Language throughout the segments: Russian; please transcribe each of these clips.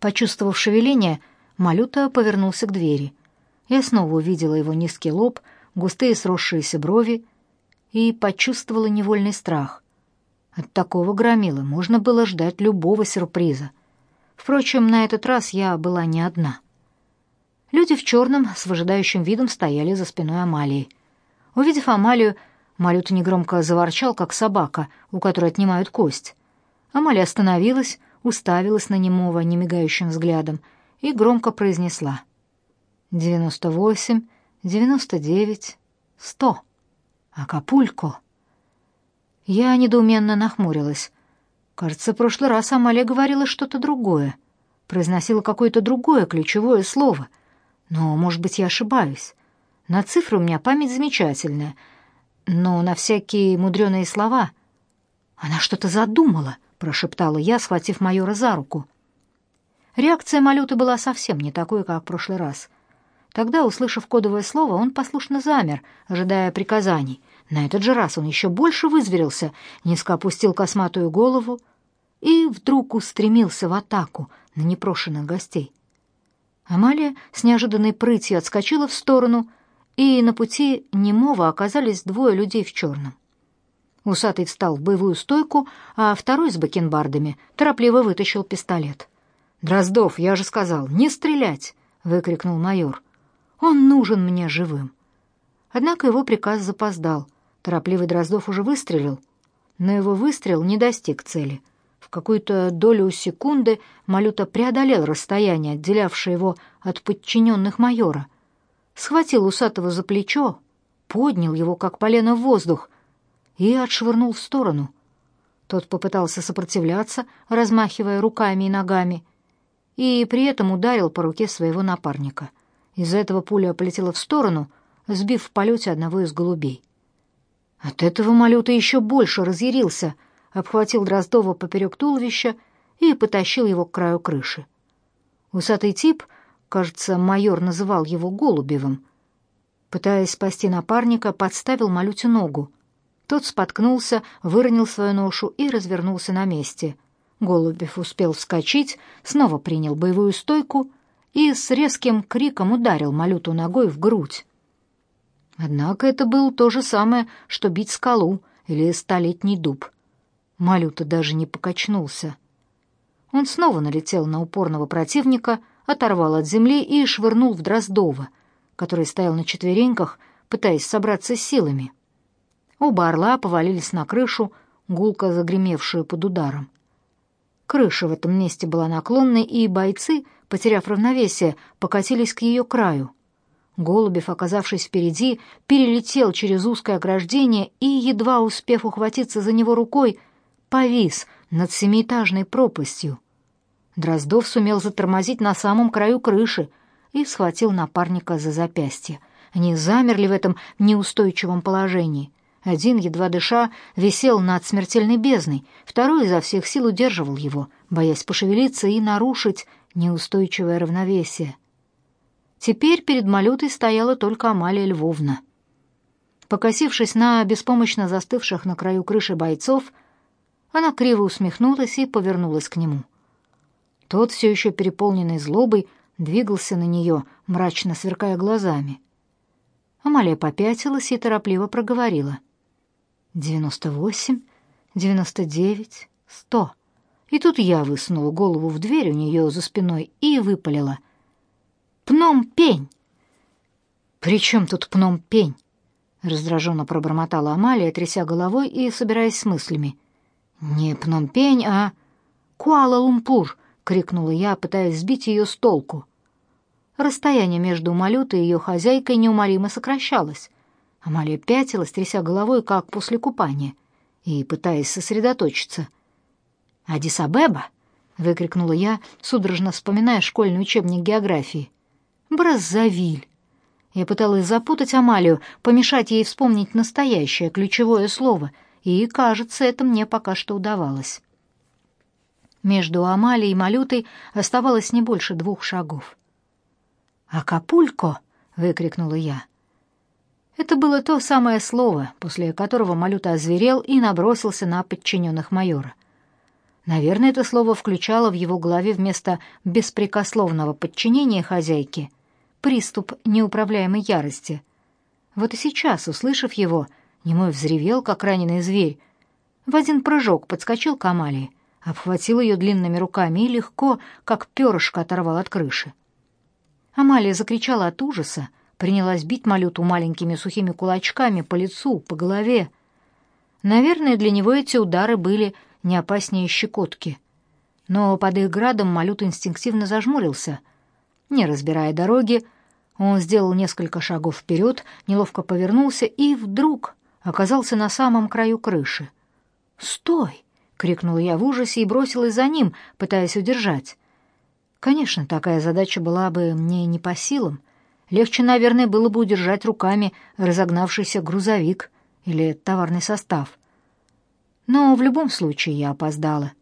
Почувствовав шевеление, Малюта повернулся к двери. Я снова увидела его низкий лоб, густые сросшиеся брови и почувствовала невольный страх. От такого громила можно было ждать любого сюрприза. Впрочем, на этот раз я была не одна. Люди в черном с выжидающим видом стояли за спиной Амалии. Увидев Амалию, Малюта негромко заворчал, как собака, у которой отнимают кость. Амалия остановилась, уставилась на немого немигающим взглядом и громко произнесла. «Девяносто восемь, девяносто девять, сто. Акапулько!» Я недоуменно нахмурилась. Кажется, в прошлый раз Амалия говорила что-то другое, произносила какое-то другое ключевое слово. Но, может быть, я ошибаюсь. На цифры у меня память замечательная, но на всякие мудреные слова... Она что-то задумала —— прошептала я, схватив майора за руку. Реакция Малюты была совсем не такой, как в прошлый раз. Тогда, услышав кодовое слово, он послушно замер, ожидая приказаний. На этот же раз он еще больше вызверился, низко опустил косматую голову и вдруг устремился в атаку на непрошенных гостей. Амалия с неожиданной прытью отскочила в сторону, и на пути немого оказались двое людей в черном. Усатый встал в боевую стойку, а второй с бакенбардами торопливо вытащил пистолет. «Дроздов, я же сказал, не стрелять!» — выкрикнул майор. «Он нужен мне живым!» Однако его приказ запоздал. Торопливый Дроздов уже выстрелил, но его выстрел не достиг цели. В какую-то долю секунды Малюта преодолел расстояние, отделявшее его от подчиненных майора. Схватил Усатого за плечо, поднял его, как полено в воздух, и отшвырнул в сторону. Тот попытался сопротивляться, размахивая руками и ногами, и при этом ударил по руке своего напарника. Из-за этого пуля полетела в сторону, сбив в полете одного из голубей. От этого малюта еще больше разъярился, обхватил Дроздова поперек туловища и потащил его к краю крыши. Усатый тип, кажется, майор называл его Голубевым, пытаясь спасти напарника, подставил малюте ногу. Тот споткнулся, выронил свою ношу и развернулся на месте. Голубев успел вскочить, снова принял боевую стойку и с резким криком ударил Малюту ногой в грудь. Однако это было то же самое, что бить скалу или столетний дуб. Малюта даже не покачнулся. Он снова налетел на упорного противника, оторвал от земли и швырнул в Дроздова, который стоял на четвереньках, пытаясь собраться силами. Оба орла повалились на крышу, гулко загремевшую под ударом. Крыша в этом месте была наклонной, и бойцы, потеряв равновесие, покатились к ее краю. Голубев, оказавшись впереди, перелетел через узкое ограждение и, едва успев ухватиться за него рукой, повис над семиэтажной пропастью. Дроздов сумел затормозить на самом краю крыши и схватил напарника за запястье. Они замерли в этом неустойчивом положении. Один, едва дыша, висел над смертельной бездной, второй изо всех сил удерживал его, боясь пошевелиться и нарушить неустойчивое равновесие. Теперь перед Малютой стояла только Амалия Львовна. Покосившись на беспомощно застывших на краю крыши бойцов, она криво усмехнулась и повернулась к нему. Тот, все еще переполненный злобой, двигался на нее, мрачно сверкая глазами. Амалия попятилась и торопливо проговорила — девяносто восемь, девяносто девять, сто. И тут я высунула голову в дверь у нее за спиной и выпалила. «Пном-пень!» «При чем тут пном-пень?» Раздраженно пробормотала Амалия, тряся головой и собираясь с мыслями. «Не Пном-пень, а Куала-Лумпур!» — крикнула я, пытаясь сбить ее с толку. Расстояние между Малютой и ее хозяйкой неумолимо сокращалось. Амалия пятилась, тряся головой, как после купания, и пытаясь сосредоточиться. «Адис-Абеба!» — выкрикнула я, судорожно вспоминая школьный учебник географии. «Браззавиль!» Я пыталась запутать Амалию, помешать ей вспомнить настоящее ключевое слово, и, кажется, это мне пока что удавалось. Между Амалией и Малютой оставалось не больше двух шагов. «Акапулько!» — выкрикнула я. Это было то самое слово, после которого Малюта озверел и набросился на подчиненных майора. Наверное, это слово включало в его голове вместо беспрекословного подчинения хозяйке приступ неуправляемой ярости. Вот и сейчас, услышав его, немой взревел, как раненый зверь. В один прыжок подскочил к Амалии, обхватил ее длинными руками и легко, как перышко, оторвал от крыши. Амалия закричала от ужаса, принялась бить малюту маленькими сухими кулачками по лицу, по голове. Наверное, для него эти удары были не опаснее щекотки. Но под их градом малют инстинктивно зажмурился. Не разбирая дороги, он сделал несколько шагов вперед, неловко повернулся и вдруг оказался на самом краю крыши. «Стой!» — крикнула я в ужасе и бросилась за ним, пытаясь удержать. Конечно, такая задача была бы мне не по силам. Легче, наверное, было бы удержать руками разогнавшийся грузовик или товарный состав. Но в любом случае я опоздала.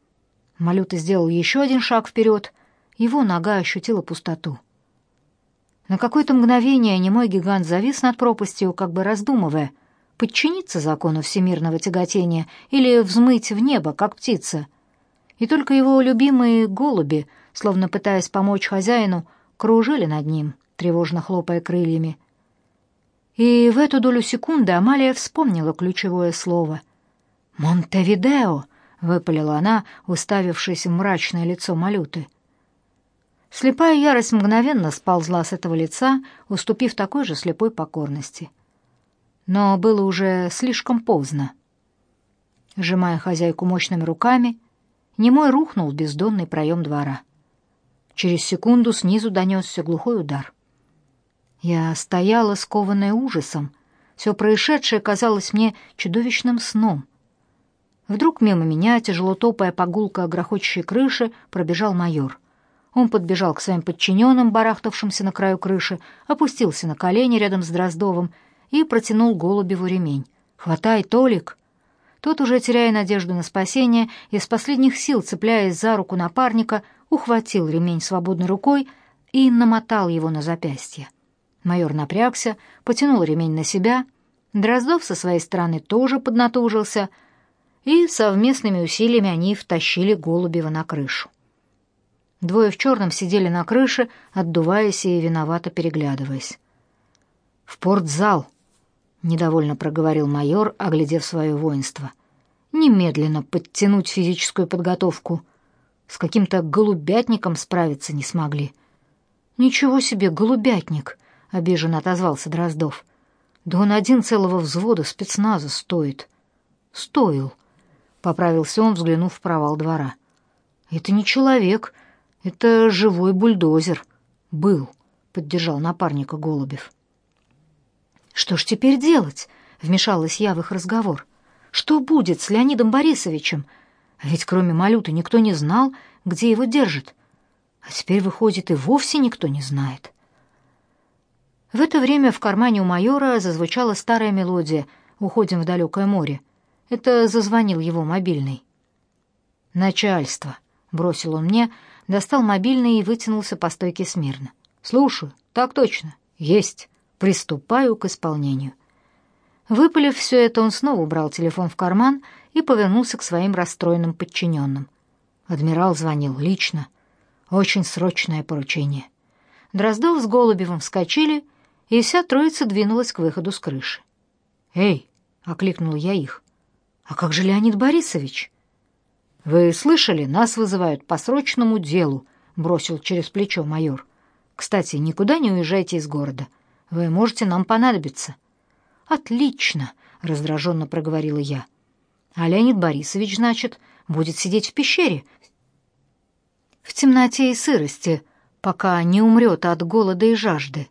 Малюта сделал еще один шаг вперед, его нога ощутила пустоту. На какое-то мгновение немой гигант завис над пропастью, как бы раздумывая, подчиниться закону всемирного тяготения или взмыть в небо, как птица. И только его любимые голуби — словно пытаясь помочь хозяину, кружили над ним, тревожно хлопая крыльями. И в эту долю секунды Амалия вспомнила ключевое слово. «Монтевидео!» — выпалила она, уставившись в мрачное лицо Малюты. Слепая ярость мгновенно сползла с этого лица, уступив такой же слепой покорности. Но было уже слишком поздно. Сжимая хозяйку мощными руками, немой рухнул в бездонный проем двора. Через секунду снизу донесся глухой удар. Я стояла, скованная ужасом. Все происшедшее казалось мне чудовищным сном. Вдруг мимо меня, тяжело топая по гулко грохочущей крыше, пробежал майор. Он подбежал к своим подчиненным, барахтавшимся на краю крыши, опустился на колени рядом с Дроздовым и протянул Голубеву ремень. «Хватай, Толик!» Тот, уже теряя надежду на спасение, из последних сил, цепляясь за руку напарника, ухватил ремень свободной рукой и намотал его на запястье. Майор напрягся, потянул ремень на себя. Дроздов со своей стороны тоже поднатужился, и совместными усилиями они втащили Голубева на крышу. Двое в черном сидели на крыше, отдуваясь и виновато переглядываясь. «В портзал!» — недовольно проговорил майор, оглядев свое воинство. «Немедленно подтянуть физическую подготовку — с каким-то голубятником справиться не смогли. Ничего себе, голубятник, обиженно отозвался Дроздов. Да он один целого взвода спецназа стоит. Стоил, поправился он, взглянув в провал двора. Это не человек, это живой бульдозер. Был, поддержал напарника Голубев. Что ж теперь делать? вмешалась я в их разговор. Что будет с Леонидом Борисовичем? Ведь кроме Малюты никто не знал, где его держат. А теперь, выходит, и вовсе никто не знает. В это время в кармане у майора зазвучала старая мелодия «Уходим в далекое море». Это зазвонил его мобильный. «Начальство», — бросил он мне, достал мобильный и вытянулся по стойке смирно. «Слушаю. Так точно. Есть. Приступаю к исполнению». Выпалив все это, он снова убрал телефон в карман и повернулся к своим расстроенным подчиненным. Адмирал звонил лично. Очень срочное поручение. Дроздов с Голубевым вскочили, и вся троица двинулась к выходу с крыши. «Эй!» — окликнул я их. «А как же Леонид Борисович?» «Вы слышали, нас вызывают по срочному делу», — бросил через плечо майор. «Кстати, никуда не уезжайте из города. Вы можете нам понадобиться». «Отлично», — раздраженно проговорила я. А Леонид Борисович, значит, будет сидеть в пещере, в темноте и сырости, пока не умрет от голода и жажды.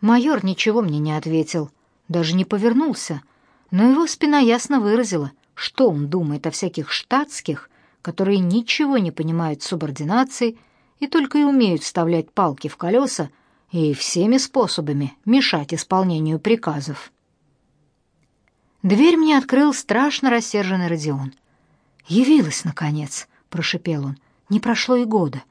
Майор ничего мне не ответил, даже не повернулся, но его спина ясно выразила, что он думает о всяких штатских, которые ничего не понимают в субординации и только и умеют вставлять палки в колеса и всеми способами мешать исполнению приказов. Дверь мне открыл страшно рассерженный Родион. «Явилась, наконец!» — прошипел он. «Не прошло и года».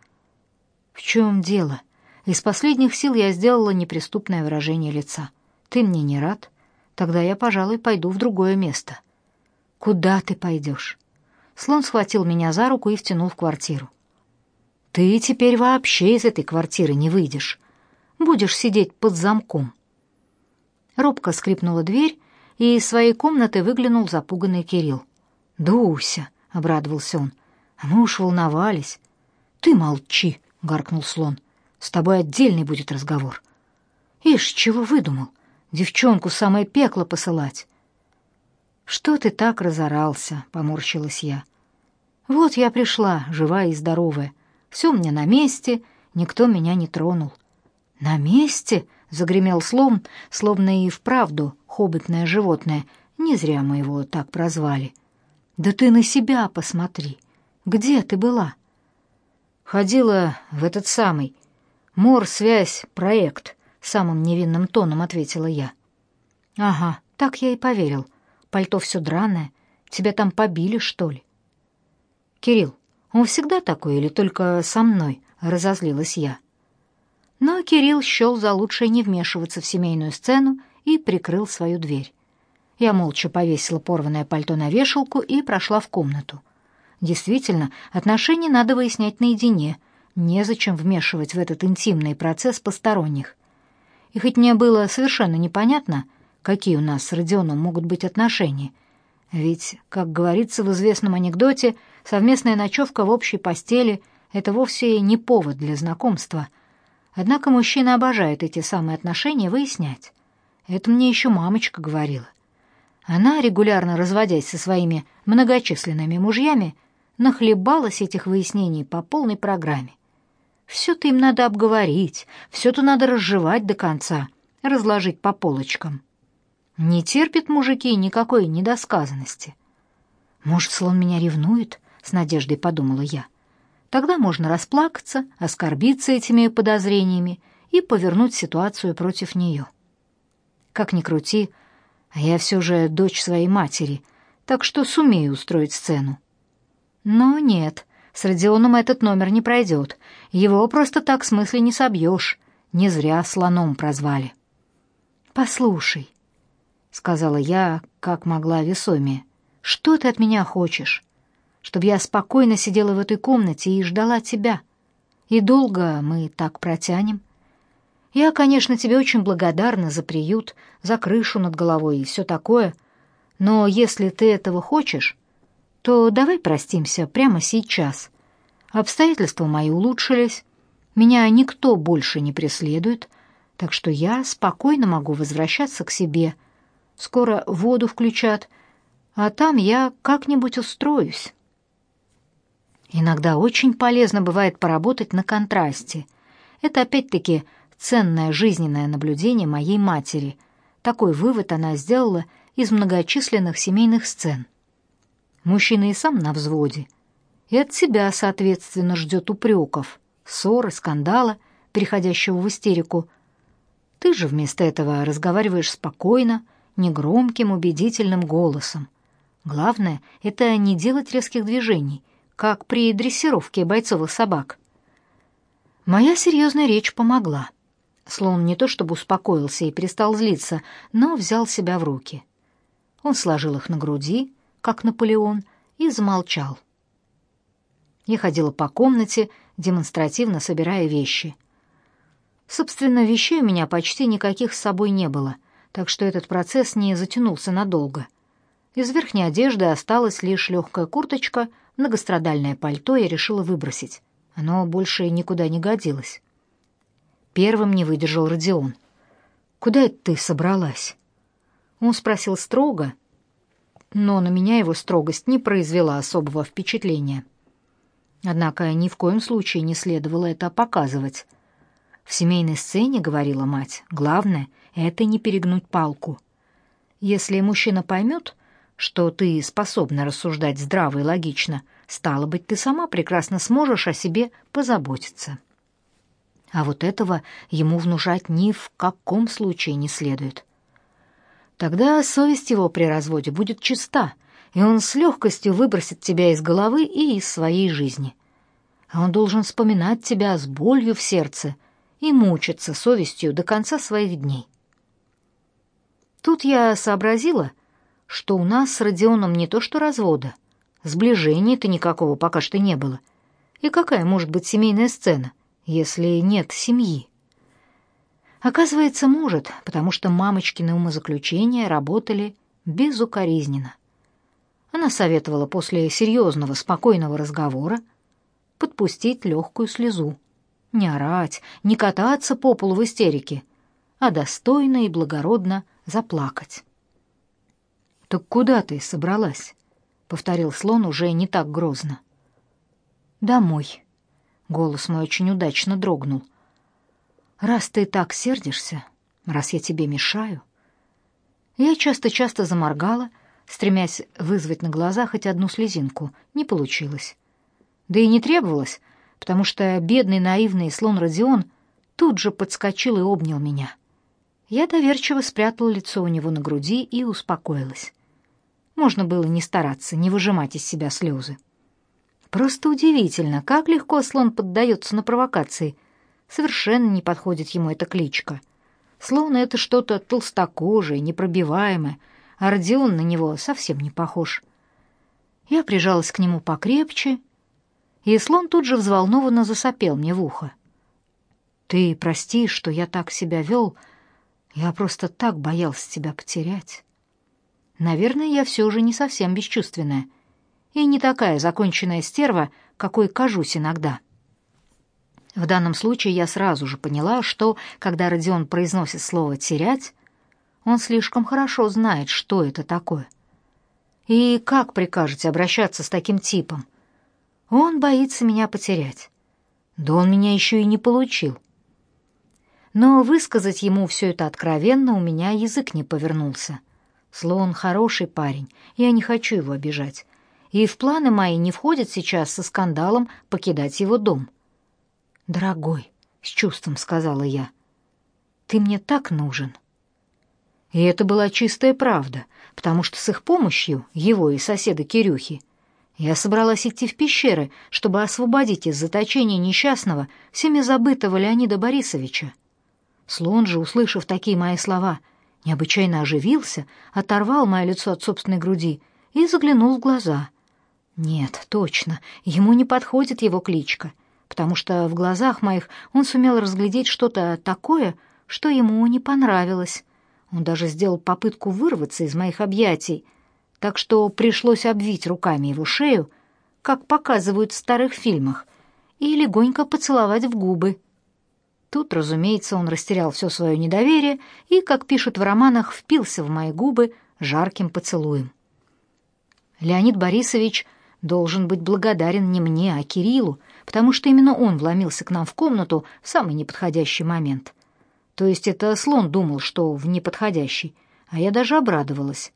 «В чем дело?» Из последних сил я сделала неприступное выражение лица. «Ты мне не рад? Тогда я, пожалуй, пойду в другое место». «Куда ты пойдешь?» Слон схватил меня за руку и втянул в квартиру. «Ты теперь вообще из этой квартиры не выйдешь. Будешь сидеть под замком». Робко скрипнула дверь, и из своей комнаты выглянул запуганный Кирилл. «Дуся!» — обрадовался он. «А мы уж волновались». «Ты молчи!» — гаркнул слон. «С тобой отдельный будет разговор». «Ишь, чего выдумал? Девчонку самое пекло посылать». «Что ты так разорался?» — поморщилась я. «Вот я пришла, живая и здоровая. Все мне на месте, никто меня не тронул». «На месте?» — загремел слон, словно и вправду хоботное животное. Не зря мы его так прозвали. «Да ты на себя посмотри. Где ты была?» «Ходила в этот самый. Мор-связь, проект», — самым невинным тоном ответила я. «Ага, так я и поверил. Пальто все драное. Тебя там побили, что ли?» «Кирилл, он всегда такой или только со мной?» — разозлилась я. Но Кирилл счел за лучшее не вмешиваться в семейную сцену и прикрыл свою дверь. Я молча повесила порванное пальто на вешалку и прошла в комнату. Действительно, отношения надо выяснять наедине, незачем вмешивать в этот интимный процесс посторонних. И хоть мне было совершенно непонятно, какие у нас с Родионом могут быть отношения. Ведь, как говорится в известном анекдоте, совместная ночевка в общей постели — это вовсе не повод для знакомства. Однако мужчина обожает эти самые отношения выяснять. Это мне еще мамочка говорила. Она, регулярно разводясь со своими многочисленными мужьями, нахлебалась этих выяснений по полной программе. Все-то им надо обговорить, все-то надо разжевать до конца, разложить по полочкам. Не терпят мужики никакой недосказанности. Может, слон меня ревнует, с надеждой подумала я. Тогда можно расплакаться, оскорбиться этими подозрениями и повернуть ситуацию против нее. Как ни крути, а я все же дочь своей матери, так что сумею устроить сцену. Но нет, с Родионом этот номер не пройдет. Его просто так в смысле не собьешь. Не зря слоном прозвали. «Послушай», сказала я, как могла весомее. Что ты от меня хочешь? Чтобы я спокойно сидела в этой комнате и ждала тебя. И долго мы так протянем? Я, конечно, тебе очень благодарна за приют, за крышу над головой и все такое, но если ты этого хочешь, то давай простимся прямо сейчас. Обстоятельства мои улучшились, меня никто больше не преследует, так что я спокойно могу возвращаться к себе — Скоро воду включат, а там я как-нибудь устроюсь. Иногда очень полезно бывает поработать на контрасте. Это опять-таки ценное жизненное наблюдение моей матери. Такой вывод она сделала из многочисленных семейных сцен. Мужчина и сам на взводе, и от себя, соответственно, ждет упреков, ссоры, скандала, переходящего в истерику. Ты же вместо этого разговариваешь спокойно, негромким, убедительным голосом. Главное — это не делать резких движений, как при дрессировке бойцовых собак. Моя серьезная речь помогла. Слон не то чтобы успокоился и перестал злиться, но взял себя в руки. Он сложил их на груди, как Наполеон, и замолчал. Я ходила по комнате, демонстративно собирая вещи. Собственно, вещей у меня почти никаких с собой не было — так что этот процесс не затянулся надолго. Из верхней одежды осталась лишь легкая курточка, многострадальное пальто я решила выбросить. Оно больше никуда не годилось. Первым не выдержал Родион. «Куда это ты собралась?» Он спросил строго, но на меня его строгость не произвела особого впечатления. Однако ни в коем случае не следовало это показывать. В семейной сцене, говорила мать, главное — это не перегнуть палку. Если мужчина поймет, что ты способна рассуждать здраво и логично, стало быть, ты сама прекрасно сможешь о себе позаботиться. А вот этого ему внушать ни в каком случае не следует. Тогда совесть его при разводе будет чиста, и он с легкостью выбросит тебя из головы и из своей жизни. А он должен вспоминать тебя с болью в сердце и мучиться совестью до конца своих дней. Тут я сообразила, что у нас с Родионом не то что развода, Сближения-то никакого пока что не было. И какая может быть семейная сцена, если нет семьи? Оказывается, может, потому что мамочкины умозаключения работали безукоризненно. Она советовала после серьезного, спокойного разговора подпустить легкую слезу. Не орать, не кататься по полу в истерике, а достойно и благородно заплакать. «Так куда ты собралась?» — повторил слон уже не так грозно. «Домой». Голос мой очень удачно дрогнул. «Раз ты так сердишься, раз я тебе мешаю...» Я часто-часто заморгала, стремясь вызвать на глаза хоть одну слезинку. Не получилось. Да и не требовалось, потому что бедный наивный слон Родион тут же подскочил и обнял меня. Я доверчиво спрятала лицо у него на груди и успокоилась. Можно было не стараться, не выжимать из себя слезы. Просто удивительно, как легко слон поддается на провокации. Совершенно не подходит ему эта кличка. Словно это что-то толстокожее, непробиваемое, а Родион на него совсем не похож. Я прижалась к нему покрепче, и слон тут же взволнованно засопел мне в ухо. «Ты прости, что я так себя вел. Я просто так боялся тебя потерять». Наверное, я все же не совсем бесчувственная и не такая законченная стерва, какой кажусь иногда. В данном случае я сразу же поняла, что, когда Родион произносит слово «терять», он слишком хорошо знает, что это такое. И как прикажете обращаться с таким типом? Он боится меня потерять. Да он меня еще и не получил. Но высказать ему все это откровенно у меня язык не повернулся. Слон хороший парень, я не хочу его обижать. И в планы мои не входит сейчас со скандалом покидать его дом. «Дорогой», — с чувством сказала я, — «ты мне так нужен». И это была чистая правда, потому что с их помощью, его и соседа Кирюхи, я собралась идти в пещеры, чтобы освободить из заточения несчастного, всеми забытого Леонида Борисовича. Слон же, услышав такие мои слова, — необычайно оживился, оторвал мое лицо от собственной груди и заглянул в глаза. Нет, точно, ему не подходит его кличка, потому что в глазах моих он сумел разглядеть что-то такое, что ему не понравилось. Он даже сделал попытку вырваться из моих объятий, так что пришлось обвить руками его шею, как показывают в старых фильмах, и легонько поцеловать в губы. Тут, разумеется, он растерял все свое недоверие и, как пишут в романах, впился в мои губы жарким поцелуем. Леонид Борисович должен быть благодарен не мне, а Кириллу, потому что именно он вломился к нам в комнату в самый неподходящий момент. То есть это слон думал, что в неподходящий, а я даже обрадовалась.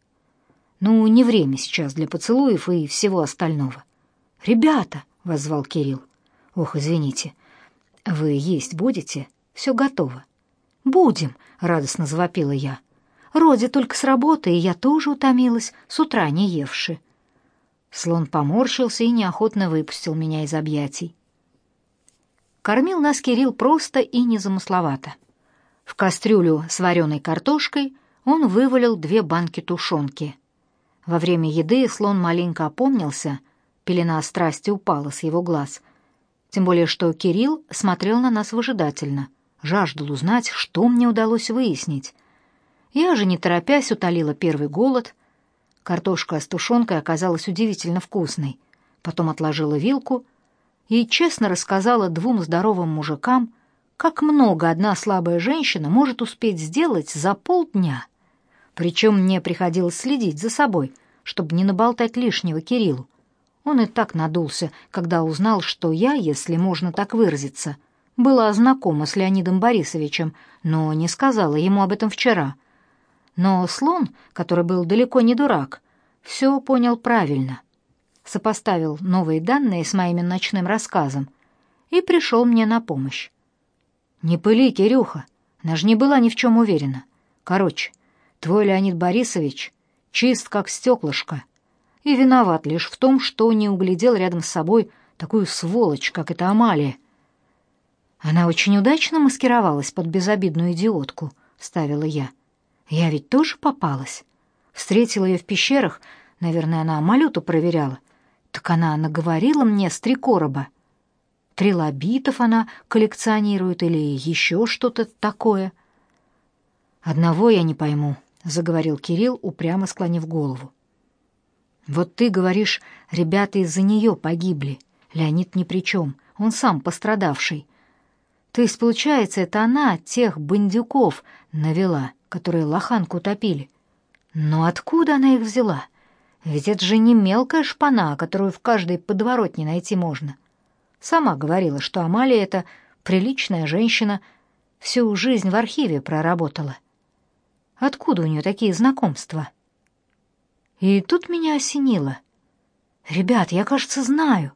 Ну, не время сейчас для поцелуев и всего остального. «Ребята!» — воззвал Кирилл. «Ох, извините, «Вы есть будете? Все готово». «Будем», — радостно завопила я. «Роди только с работы, и я тоже утомилась, с утра не евши». Слон поморщился и неохотно выпустил меня из объятий. Кормил нас Кирилл просто и незамысловато. В кастрюлю с вареной картошкой он вывалил две банки тушенки. Во время еды слон маленько опомнился, пелена страсти упала с его глаз, тем более, что Кирилл смотрел на нас выжидательно, жаждал узнать, что мне удалось выяснить. Я же, не торопясь, утолила первый голод. Картошка с тушенкой оказалась удивительно вкусной. Потом отложила вилку и честно рассказала двум здоровым мужикам, как много одна слабая женщина может успеть сделать за полдня. Причем мне приходилось следить за собой, чтобы не наболтать лишнего Кириллу. Он и так надулся, когда узнал, что я, если можно так выразиться, была знакома с Леонидом Борисовичем, но не сказала ему об этом вчера. Но слон, который был далеко не дурак, все понял правильно. Сопоставил новые данные с моим ночным рассказом и пришел мне на помощь. «Не пыли, Кирюха, она же не была ни в чем уверена. Короче, твой Леонид Борисович чист, как стеклышко, и виноват лишь в том, что не углядел рядом с собой такую сволочь, как эта Амалия. Она очень удачно маскировалась под безобидную идиотку, ставила я. Я ведь тоже попалась. Встретила ее в пещерах, наверное, она Амалюту проверяла. Так она наговорила мне с три короба. Трилобитов она коллекционирует или еще что-то такое. Одного я не пойму, заговорил Кирилл, упрямо склонив голову. Вот ты говоришь, ребята из-за нее погибли. Леонид ни при чем, он сам пострадавший. То есть, получается, это она тех бандюков навела, которые лоханку топили. Но откуда она их взяла? Ведь это же не мелкая шпана, которую в каждой подворотне найти можно. Сама говорила, что Амалия — это приличная женщина, всю жизнь в архиве проработала. Откуда у нее такие знакомства? И тут меня осенило. Ребят, я, кажется, знаю.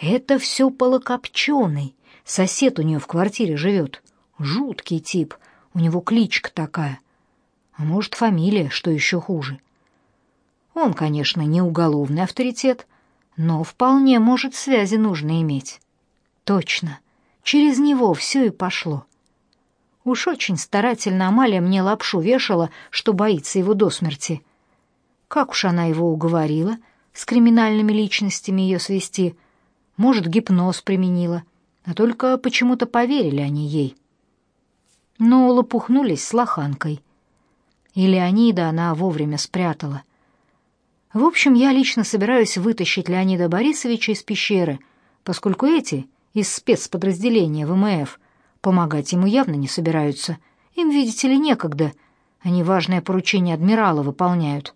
Это все полокопченый. Сосед у нее в квартире живет. Жуткий тип. У него кличка такая. А может, фамилия, что еще хуже. Он, конечно, не уголовный авторитет, но вполне может связи нужно иметь. Точно. Через него все и пошло. Уж очень старательно Амалия мне лапшу вешала, что боится его до смерти. Как уж она его уговорила с криминальными личностями ее свести. Может, гипноз применила, а только почему-то поверили они ей. Но лопухнулись с лоханкой. И Леонида она вовремя спрятала. В общем, я лично собираюсь вытащить Леонида Борисовича из пещеры, поскольку эти из спецподразделения ВМФ помогать ему явно не собираются. Им, видите ли, некогда. Они важное поручение адмирала выполняют.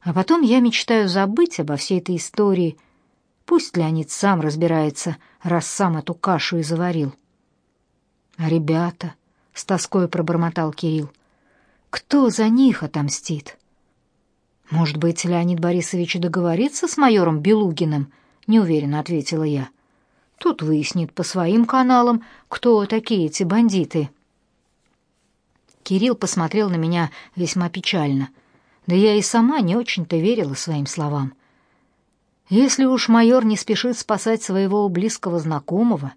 А потом я мечтаю забыть обо всей этой истории. Пусть Леонид сам разбирается, раз сам эту кашу и заварил. А ребята, с тоской пробормотал Кирилл, кто за них отомстит? Может быть, Леонид Борисович договорится с майором Белугиным? неуверенно ответила я. Тут выяснит по своим каналам, кто такие эти бандиты. Кирилл посмотрел на меня весьма печально. Да я и сама не очень-то верила своим словам. Если уж майор не спешит спасать своего близкого знакомого,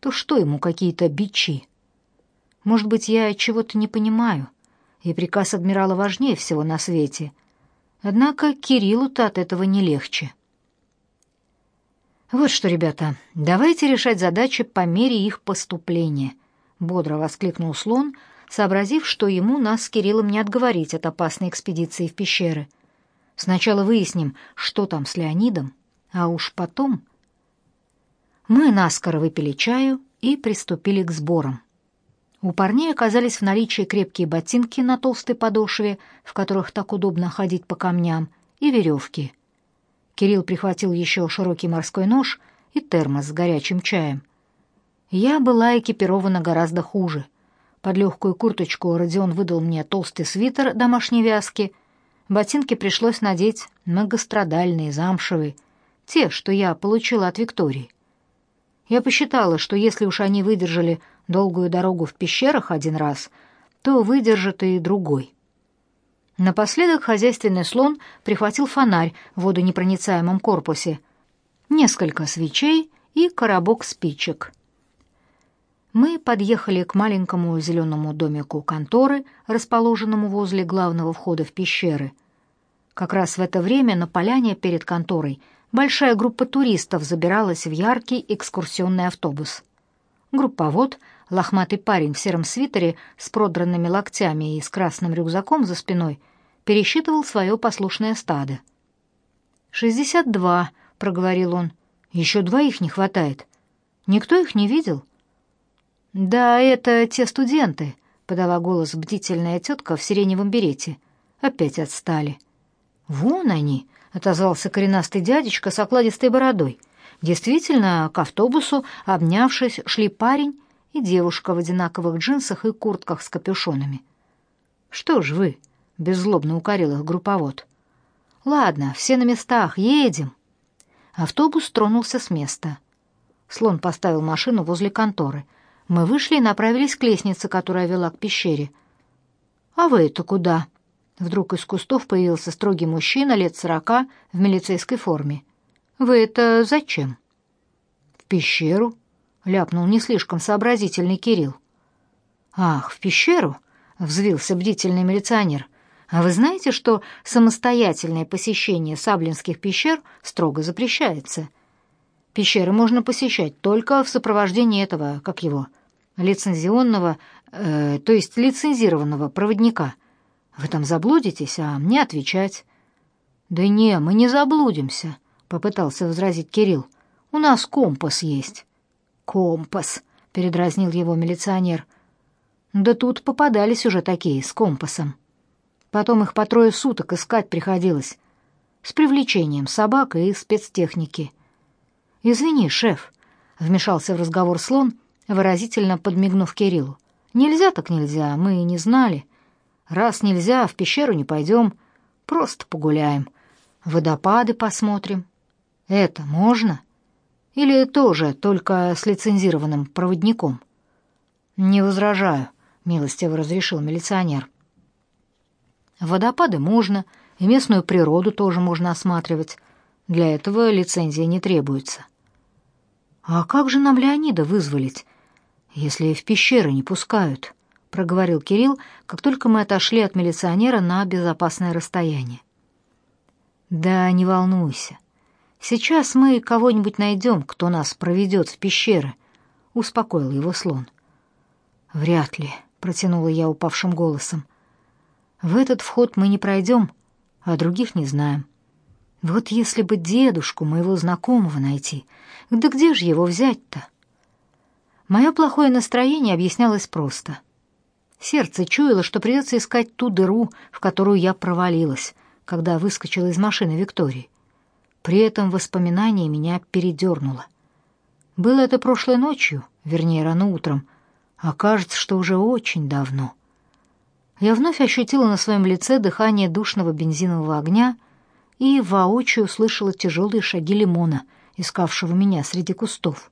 то что ему какие-то бичи? Может быть, я чего-то не понимаю, и приказ адмирала важнее всего на свете, Однако Кириллу-то от этого не легче. Вот что, ребята, давайте решать задачи по мере их поступления, бодро воскликнул слон, сообразив, что ему нас с Кириллом не отговорить от опасной экспедиции в пещеры. Сначала выясним, что там с Леонидом, а уж потом мы наскоро выпили чаю и приступили к сборам. У парней оказались в наличии крепкие ботинки на толстой подошве, в которых так удобно ходить по камням, и веревки. Кирилл прихватил еще широкий морской нож и термос с горячим чаем. Я была экипирована гораздо хуже. Под легкую курточку Родион выдал мне толстый свитер домашней вязки. Ботинки пришлось надеть многострадальные, замшевые, те, что я получила от Виктории. Я посчитала, что если уж они выдержали долгую дорогу в пещерах один раз, то выдержит и другой. Напоследок хозяйственный слон прихватил фонарь в водонепроницаемом корпусе, несколько свечей и коробок спичек. Мы подъехали к маленькому зеленому домику конторы, расположенному возле главного входа в пещеры. Как раз в это время на поляне перед конторой большая группа туристов забиралась в яркий экскурсионный автобус. Групповод лохматый парень в сером свитере с продранными локтями и с красным рюкзаком за спиной пересчитывал свое послушное стадо. «Шестьдесят два», — проговорил он. «Еще двоих не хватает. Никто их не видел?» «Да, это те студенты», — подала голос бдительная тетка в сиреневом берете. «Опять отстали». «Вон они», — отозвался коренастый дядечка с окладистой бородой. Действительно, к автобусу, обнявшись, шли парень и девушка в одинаковых джинсах и куртках с капюшонами. «Что ж вы?» — беззлобно укорил их групповод. «Ладно, все на местах, едем». Автобус тронулся с места. Слон поставил машину возле конторы. Мы вышли и направились к лестнице, которая вела к пещере. «А вы это куда?» Вдруг из кустов появился строгий мужчина лет сорока в милицейской форме. «Вы это зачем?» «В пещеру», — ляпнул не слишком сообразительный Кирилл. «Ах, в пещеру?» — взвился бдительный милиционер. А вы знаете, что самостоятельное посещение саблинских пещер строго запрещается? Пещеры можно посещать только в сопровождении этого, как его, лицензионного, э, то есть лицензированного проводника. Вы там заблудитесь, а мне отвечать. Да не, мы не заблудимся, попытался возразить Кирилл. У нас компас есть. Компас, передразнил его милиционер. Да тут попадались уже такие с компасом. Потом их по трое суток искать приходилось. С привлечением собак и спецтехники. «Извини, шеф», — вмешался в разговор слон, выразительно подмигнув Кириллу. «Нельзя так нельзя, мы не знали. Раз нельзя, в пещеру не пойдем, просто погуляем, водопады посмотрим. Это можно? Или тоже только с лицензированным проводником?» «Не возражаю», — милостиво разрешил милиционер. Водопады можно, и местную природу тоже можно осматривать. Для этого лицензия не требуется. А как же нам Леонида вызволить, если в пещеры не пускают? проговорил Кирилл, как только мы отошли от милиционера на безопасное расстояние. Да не волнуйся. Сейчас мы кого-нибудь найдем, кто нас проведет в пещеры, успокоил его слон. Вряд ли, протянула я упавшим голосом. В этот вход мы не пройдем, а других не знаем. Вот если бы дедушку моего знакомого найти, да где же его взять-то? Мое плохое настроение объяснялось просто. Сердце чуяло, что придется искать ту дыру, в которую я провалилась, когда выскочила из машины Виктории. При этом воспоминание меня передернуло. Было это прошлой ночью, вернее, рано утром, а кажется, что уже очень давно — я вновь ощутила на своем лице дыхание душного бензинового огня и воочию услышала тяжелые шаги лимона, искавшего меня среди кустов.